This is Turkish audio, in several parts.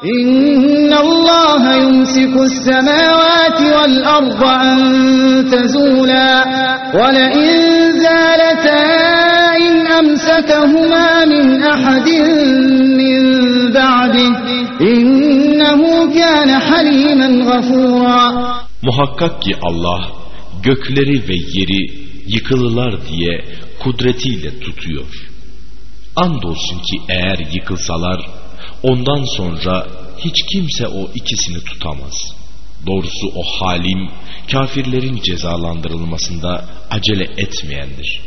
İnna Allah yumsiku semawati vel arda an tezula ve le in zalata in amsakahuma min ahadin min ba'dih innehu kana halimen gafura Muhakkak ki Allah gökleri ve yeri yıkılırlar diye kudretiyle tutuyor. Andolsun ki eğer yıkılsalar ondan sonra hiç kimse o ikisini tutamaz. Doğrusu o halim kafirlerin cezalandırılmasında acele etmeyendir.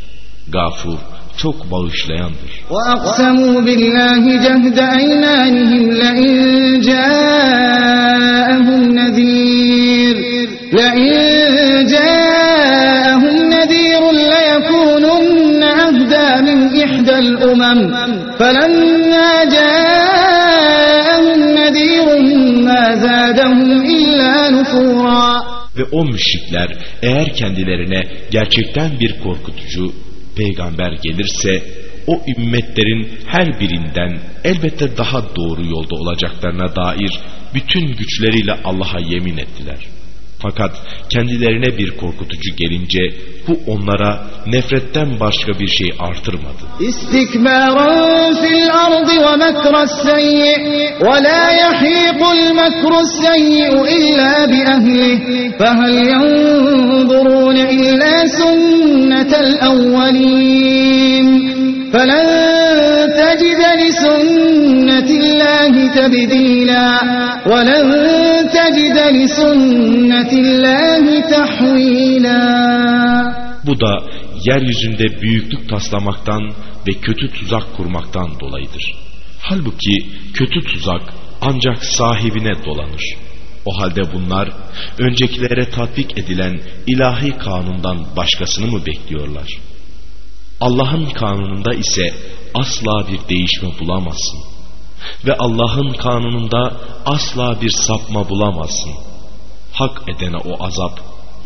Gafur çok bağışlayandır. وأقسموا بالله جهد أيمانهم لئن جاءهم نذير لئن جاءهم نذير ليكونن أهدى من إحدى الأمم فلما جاءهم نفورا Ve o müşrikler eğer kendilerine gerçekten bir korkutucu peygamber gelirse o ümmetlerin her birinden elbette daha doğru yolda olacaklarına dair bütün güçleriyle Allah'a yemin ettiler. Fakat kendilerine bir korkutucu gelince bu onlara nefretten başka bir şey artırmadı. استكبارا في الأرض ومكر السيء ولا يحيق المكر السيء إلا بأهله فهل ينظرون إلا سنة الأولين فلن تجد لسنة الله تبديلا ولن تجد لسنة الله تحويلا Bu da yeryüzünde büyüklük taslamaktan ve kötü tuzak kurmaktan dolayıdır. Halbuki kötü tuzak ancak sahibine dolanır. O halde bunlar öncekilere tatbik edilen ilahi kanundan başkasını mı bekliyorlar? Allah'ın kanununda ise asla bir değişme bulamazsın. Ve Allah'ın kanununda asla bir sapma bulamazsın. Hak edene o azap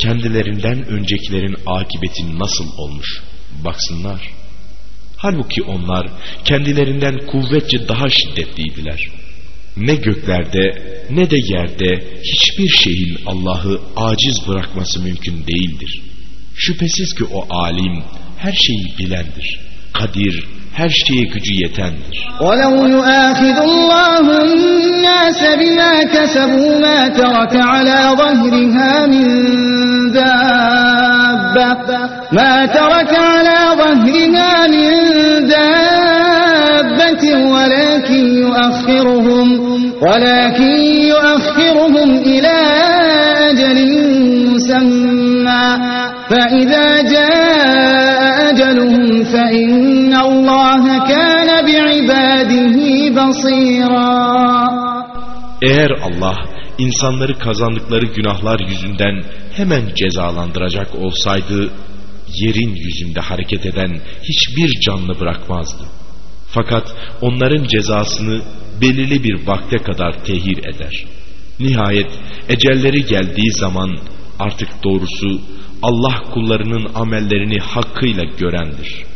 kendilerinden öncekilerin akıbeti nasıl olmuş baksınlar. Halbuki onlar kendilerinden kuvvetçe daha şiddetliydiler. Ne göklerde ne de yerde hiçbir şeyin Allah'ı aciz bırakması mümkün değildir. Şüphesiz ki o alim her şeyi bilendir. Kadir her şeye gücü yetendir. ولو يؤاخذ الله الناس بما كسبوا ما ترك على ظهرها من دابة ما ترك على ظهرها من دابة ولكن يؤخرهم ولكن يؤخرهم إلى أجل مسمى. فإذا جاء أجلهم فإن الله كان بعباده بصيرا. Eğer Allah insanları kazandıkları günahlar yüzünden hemen cezalandıracak olsaydı yerin yüzünde hareket eden hiçbir canlı bırakmazdı. Fakat onların cezasını belirli bir vakte kadar tehir eder. Nihayet ecelleri geldiği zaman artık doğrusu Allah kullarının amellerini hakkıyla görendir.''